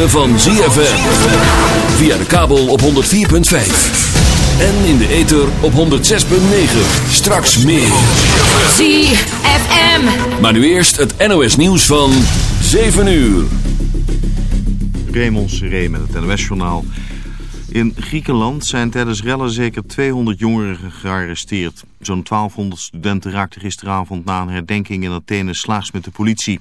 ritme van ZFM. Via de kabel op 104.5. En in de ether op 106.9. Straks meer. ZFM. Maar nu eerst het NOS nieuws van 7 uur. Raymond Seré met het NOS-journaal. In Griekenland zijn tijdens rellen zeker 200 jongeren gearresteerd. Zo'n 1200 studenten raakten gisteravond na een herdenking in Athene slaags met de politie.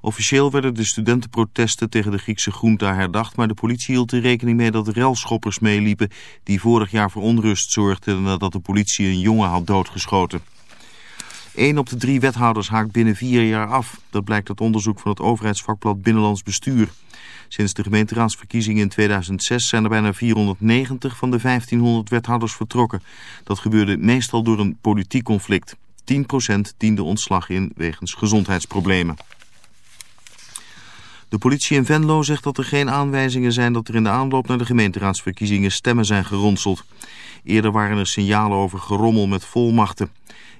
Officieel werden de studentenprotesten tegen de Griekse groente herdacht... maar de politie hield er rekening mee dat relschoppers meeliepen... die vorig jaar voor onrust zorgden nadat de politie een jongen had doodgeschoten. Eén op de drie wethouders haakt binnen vier jaar af. Dat blijkt uit onderzoek van het overheidsvakblad Binnenlands Bestuur. Sinds de gemeenteraadsverkiezingen in 2006 zijn er bijna 490 van de 1500 wethouders vertrokken. Dat gebeurde meestal door een politiek conflict. 10% diende ontslag in wegens gezondheidsproblemen. De politie in Venlo zegt dat er geen aanwijzingen zijn dat er in de aanloop naar de gemeenteraadsverkiezingen stemmen zijn geronseld. Eerder waren er signalen over gerommel met volmachten.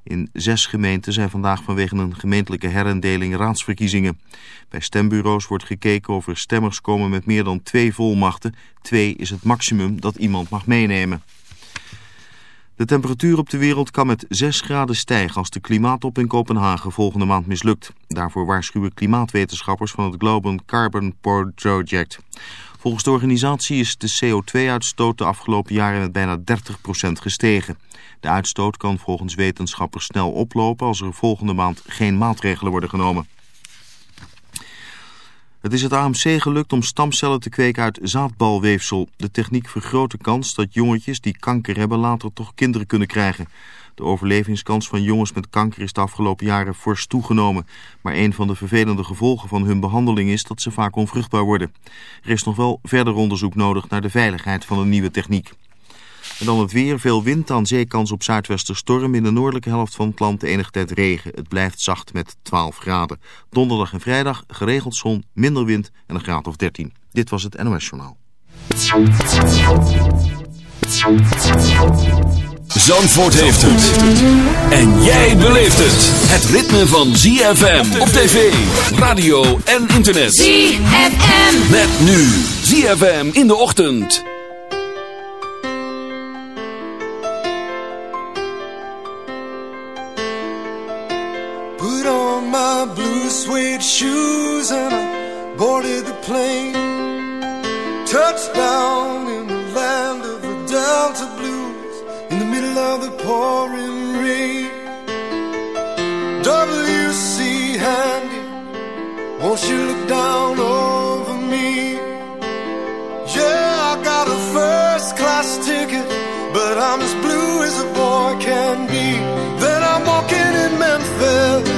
In zes gemeenten zijn vandaag vanwege een gemeentelijke herindeling raadsverkiezingen. Bij stembureaus wordt gekeken of er stemmers komen met meer dan twee volmachten. Twee is het maximum dat iemand mag meenemen. De temperatuur op de wereld kan met 6 graden stijgen als de klimaattop in Kopenhagen volgende maand mislukt. Daarvoor waarschuwen klimaatwetenschappers van het Global Carbon Project. Volgens de organisatie is de CO2-uitstoot de afgelopen jaren met bijna 30% gestegen. De uitstoot kan volgens wetenschappers snel oplopen als er volgende maand geen maatregelen worden genomen. Het is het AMC gelukt om stamcellen te kweken uit zaadbalweefsel. De techniek vergroot de kans dat jongetjes die kanker hebben later toch kinderen kunnen krijgen. De overlevingskans van jongens met kanker is de afgelopen jaren fors toegenomen. Maar een van de vervelende gevolgen van hun behandeling is dat ze vaak onvruchtbaar worden. Er is nog wel verder onderzoek nodig naar de veiligheid van een nieuwe techniek. En dan het weer, veel wind aan zeekans op zuidwesterstorm. In de noordelijke helft van het land enige tijd regen. Het blijft zacht met 12 graden. Donderdag en vrijdag geregeld zon, minder wind en een graad of 13. Dit was het NOS Journaal. Zandvoort heeft het. En jij beleeft het. Het ritme van ZFM op tv, radio en internet. ZFM. Met nu ZFM in de ochtend. Suede shoes and I boarded the plane. Touchdown in the land of the Delta Blues in the middle of the pouring rain. W.C. Handy, won't you look down over me? Yeah, I got a first class ticket, but I'm as blue as a boy can be. Then I'm walking in Memphis,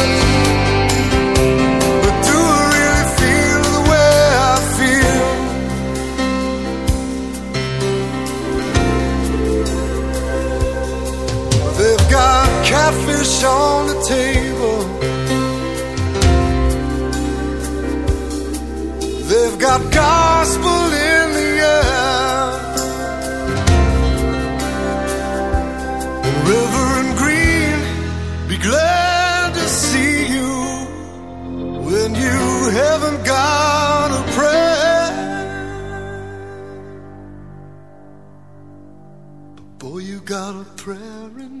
Catfish on the table. They've got gospel in the air. Reverend Green, be glad to see you when you haven't got a prayer. But boy, you got a prayer in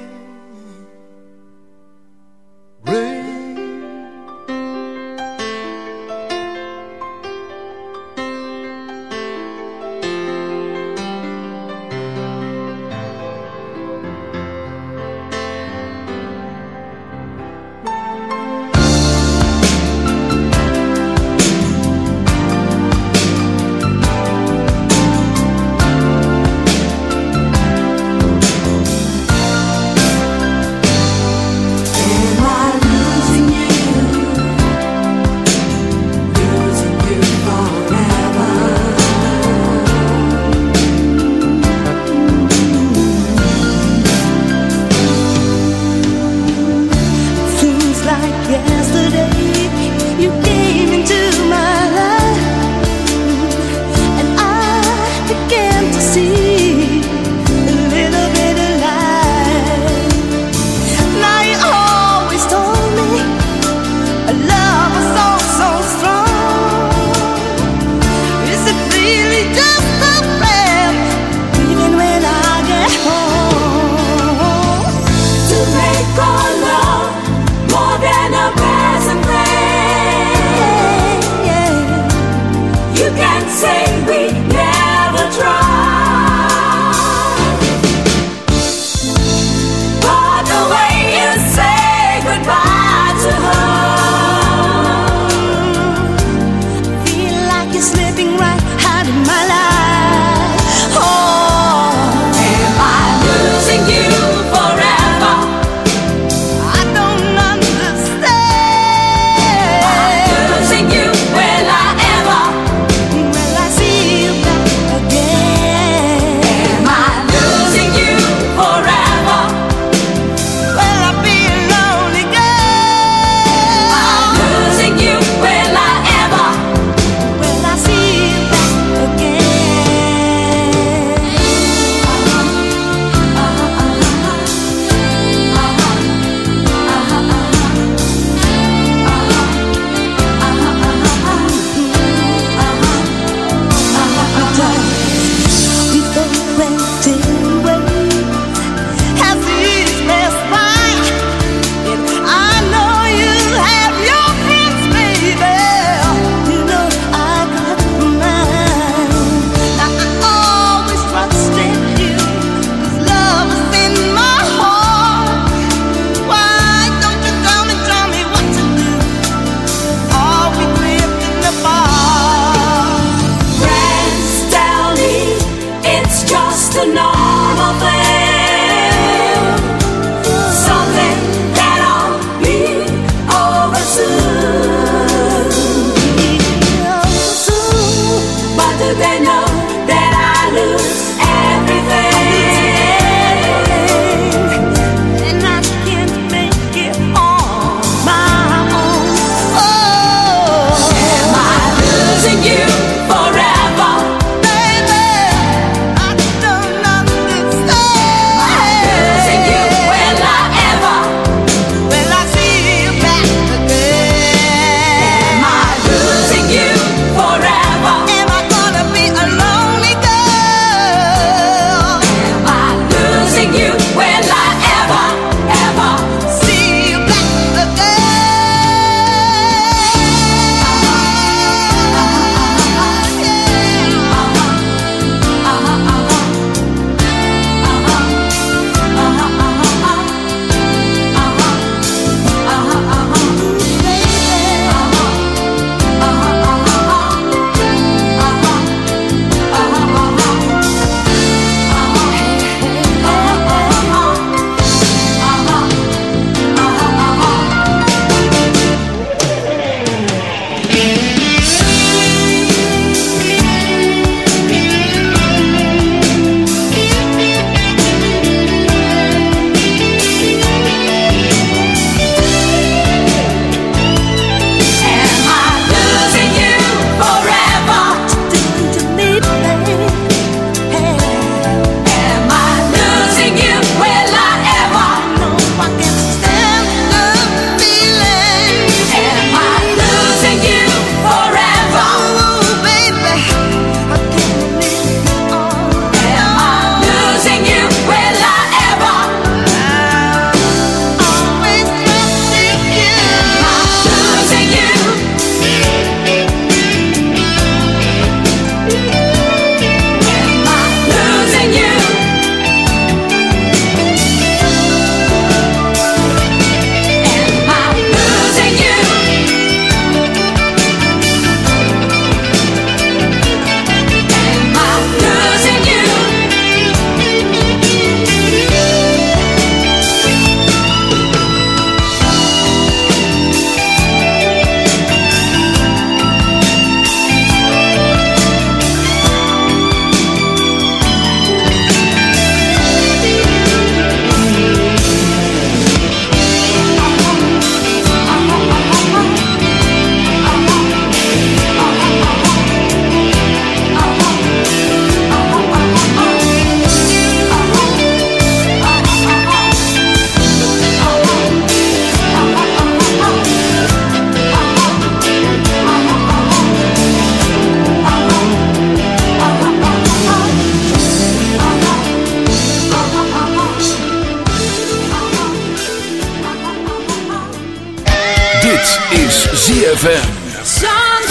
is ZFM.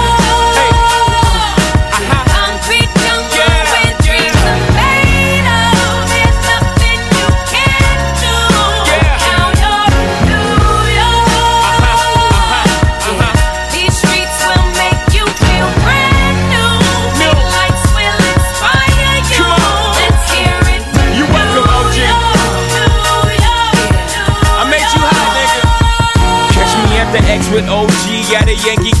With OG at a Yankee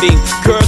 blinding, girls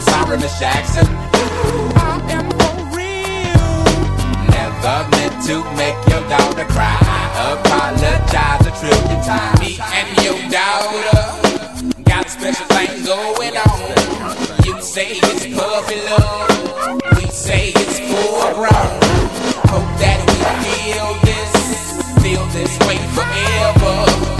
I'm sorry, Miss Jackson. I am for real. Never meant to make your daughter cry. I apologize a trillion times. Me and your daughter got a special thing going on. You say it's puppy love. We say it's full grown. Hope that we feel this, feel this way forever.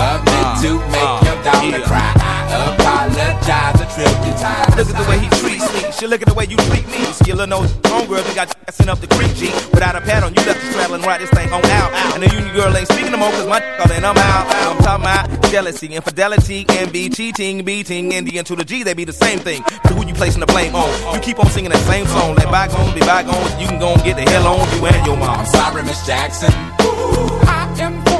To make your daughter cry. I apologize a trillion times. Look at the way he treats me. She look at the way you treat me. Little nose homegirl, they got you sent up the creek, G. Without a pad on, you left the straddle and ride this thing on out. And the union girl ain't speaking no more, cause my all and I'm out. I'm talking about jealousy, infidelity, envy, cheating, beating, and the to the G, they be the same thing. But who you placing the blame on? You keep on singing that same song. Let bygones be bygones. You can go and get the hell on you and your mom. I'm sorry, Miss Jackson. Ooh, I am.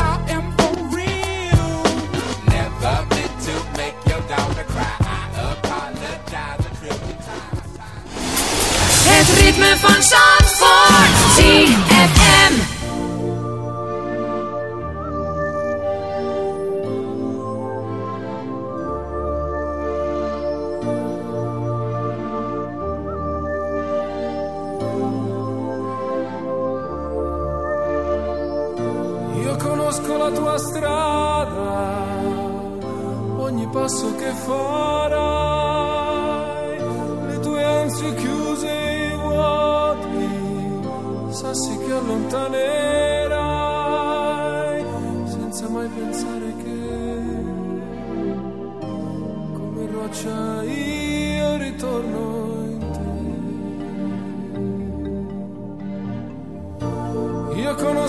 van Zandvoort. ZFM.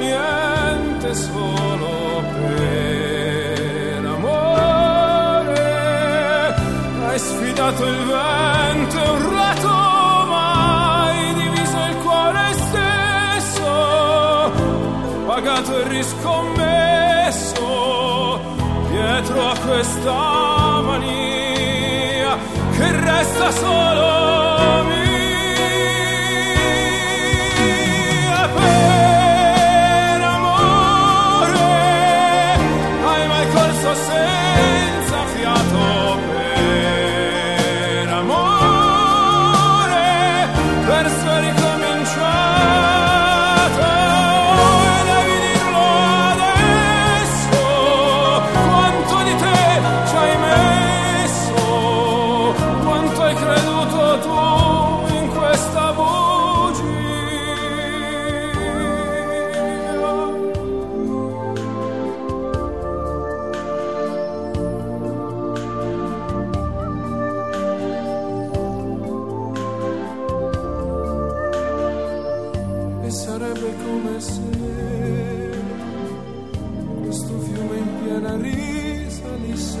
niente solo per amore. Hai sfidato il vento, un rato mai diviso il cuore stesso, pagato e riscommesso dietro a questa mania che resta solo. Questo fiume in piena risalisse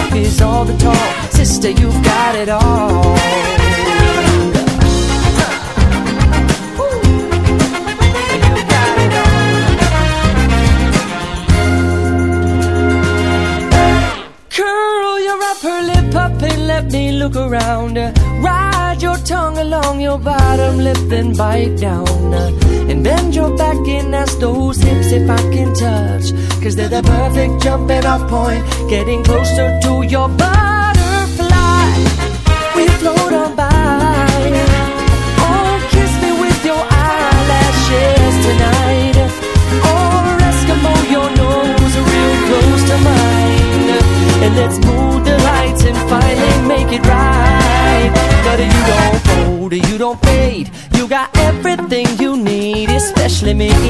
Talk is all the talk. Sister, you've got it all. Curl your upper lip up and let me look around. Ride your tongue along your bottom lip, then bite down. And bend your back and ask those hips if I can touch. Cause they're the perfect jumping off point, getting closer to your butterfly. We float on by. Oh, kiss me with your eyelashes tonight. Or Eskimo, your nose real close to mine. And let's move the lights and finally make it right. But you don't fold, you don't fade. You got everything you need, especially me.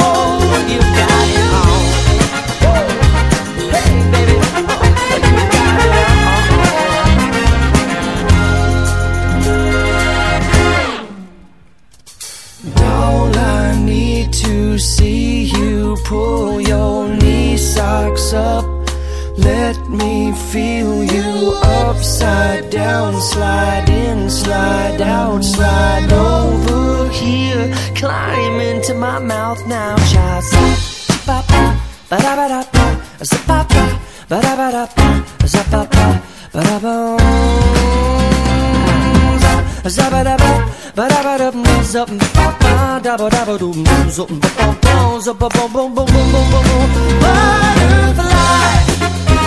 Me feel you upside down, slide in, slide out, slide over here. Climb into my mouth now, child. Ba ba da ba da ba, ba ba da ba da ba, ba ba da ba. Zabba-dabba, ba-dabba-dum, zup, ba-ba, dabba-dabba-dum, zup, ba-ba-bum, zup-ba-bum-bum-bum-bum-bum-bum. Butterfly,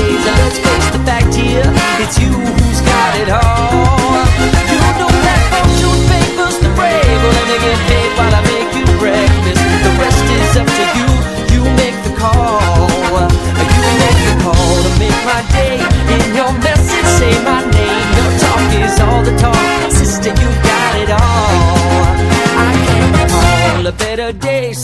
days. And let's face the fact here, it's you who's got it all. You know that fortune favors the brave. Well, let me get paid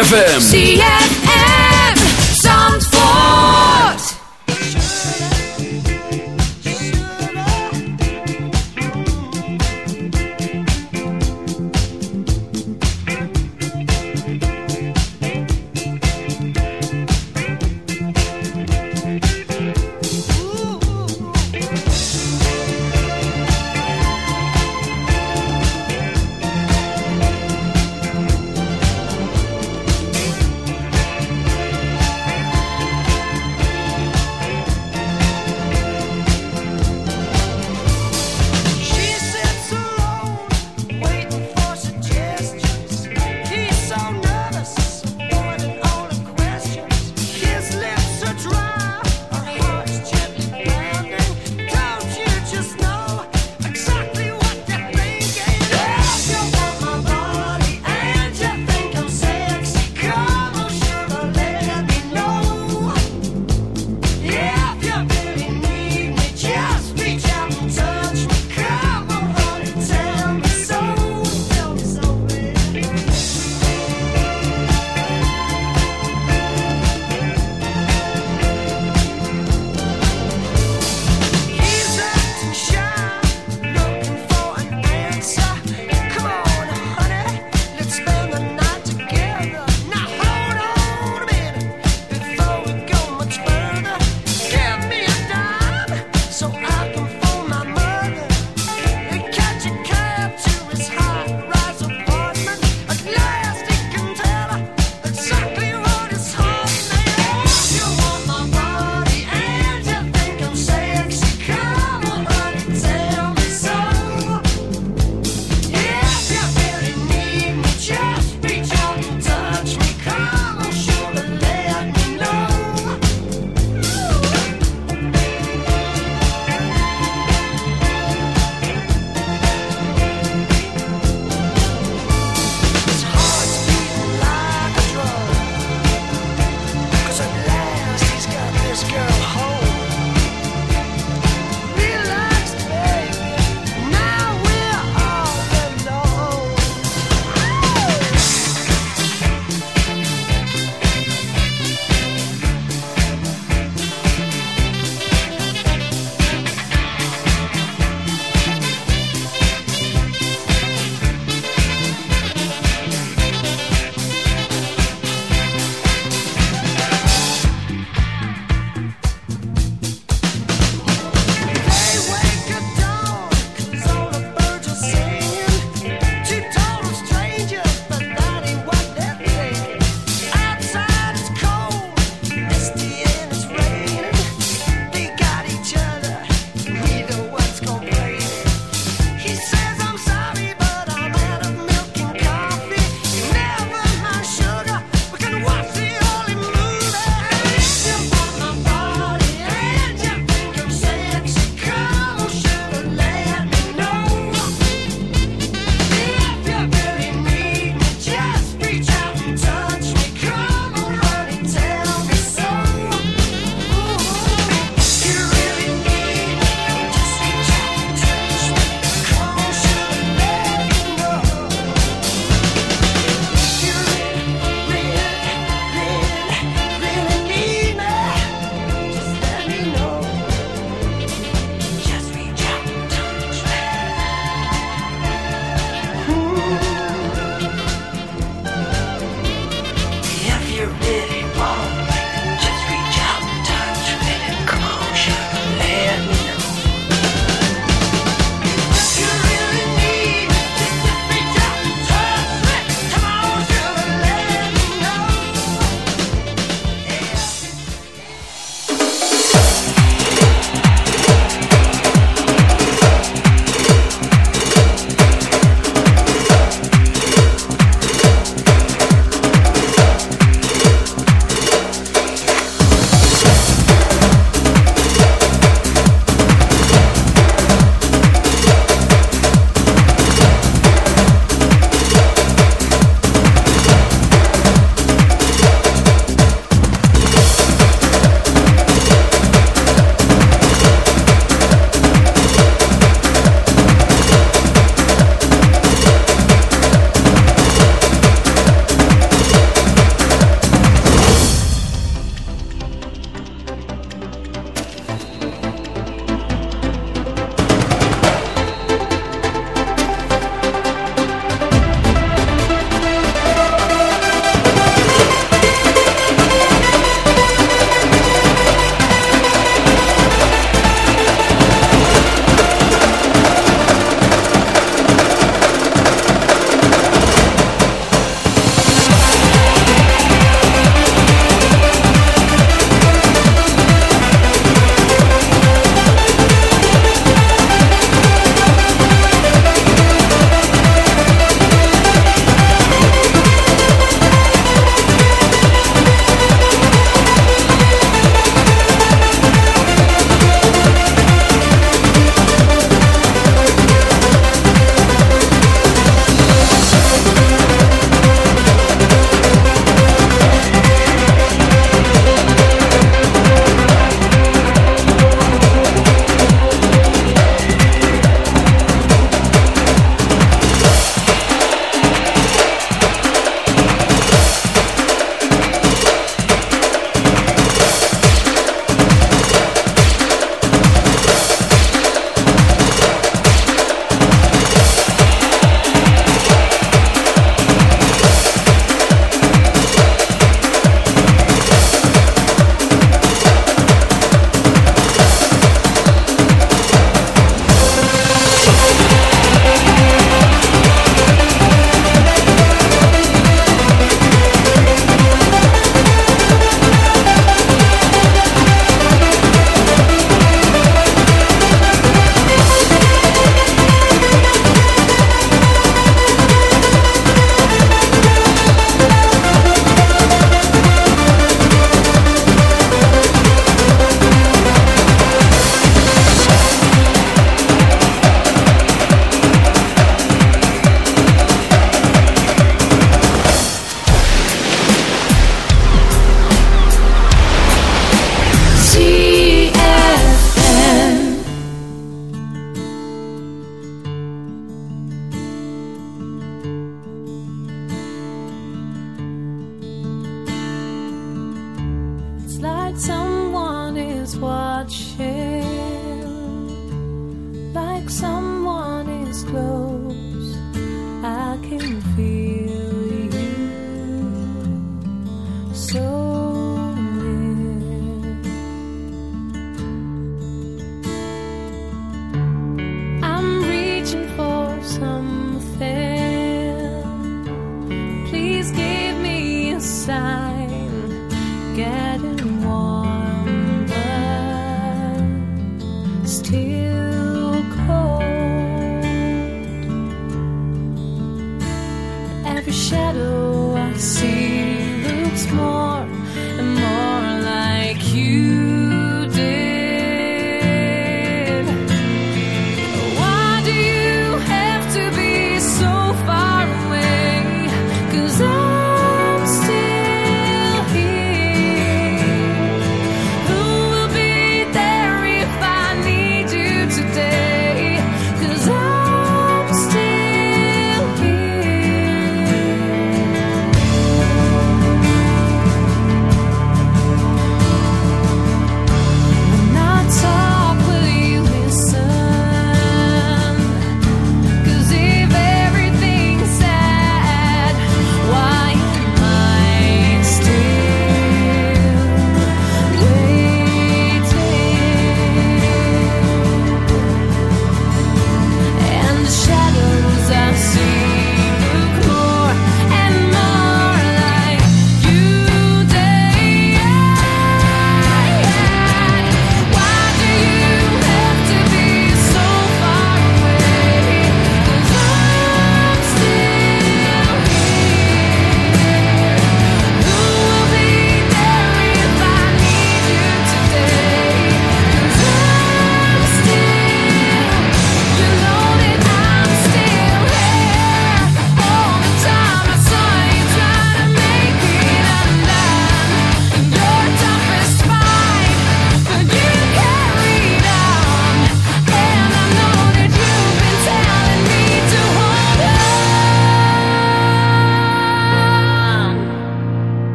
ZFM.